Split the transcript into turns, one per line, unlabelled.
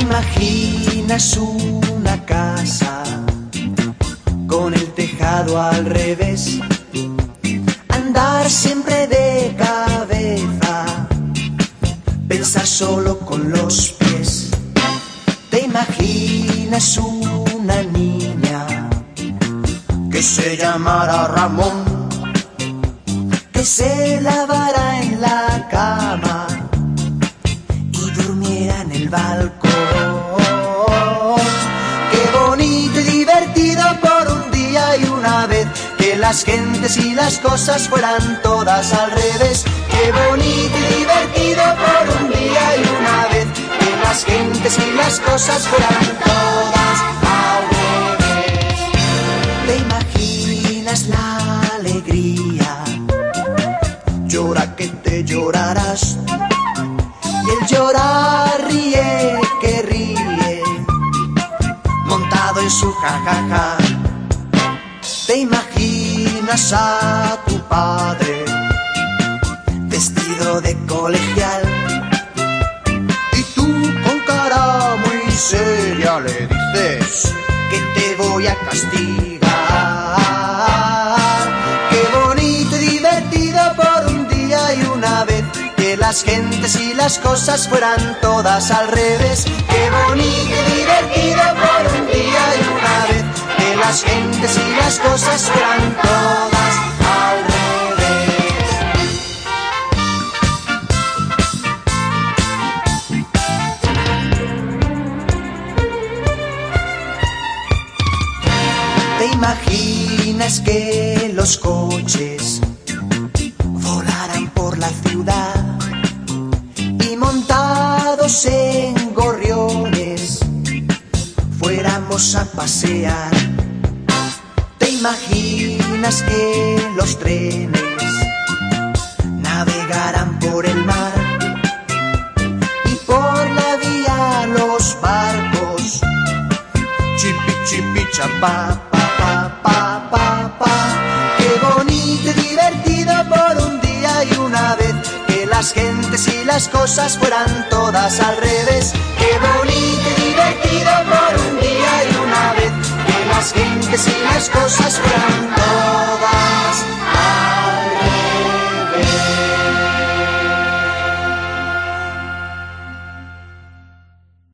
imaginas una casa con el tejado al revés? Andar siempre de cabeza, pensar solo con los pies. Te imaginas una niña que se llamara Ramón, que se lavará en la cama y durmiera en el balcón. Las gentes y las cosas fueran todas al revés. Qué bonito y divertido por un día y una vez que las gentes y las cosas fueran todas al revés. Te imaginas la alegría, llora que te llorarás y el llorar ríe que ríe, montado en su jajaja. Te imaginas a tu padre vestido de colegial y tú con cara muy seria le dices que te voy a castigar. Qué bonito y divertido por un día y una vez que las gentes y las cosas fueran todas al revés. Qué bonito y divertido por un día y una vez que las gentes y las cosas fueran todas al revés. ¿Te imaginas que los coches volaran por la ciudad y montados en gorriones fuéramos a pasear? ¿Te imaginas que los trenes navegaran por el mar y por la vía los barcos? chipi chipi chapa pa pa pa pa pa. Qué bonito y divertido por un día y una vez. Que las gentes y las cosas fueran todas al revés. Qué bonito las gentes y las cosas fueran todas